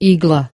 игла.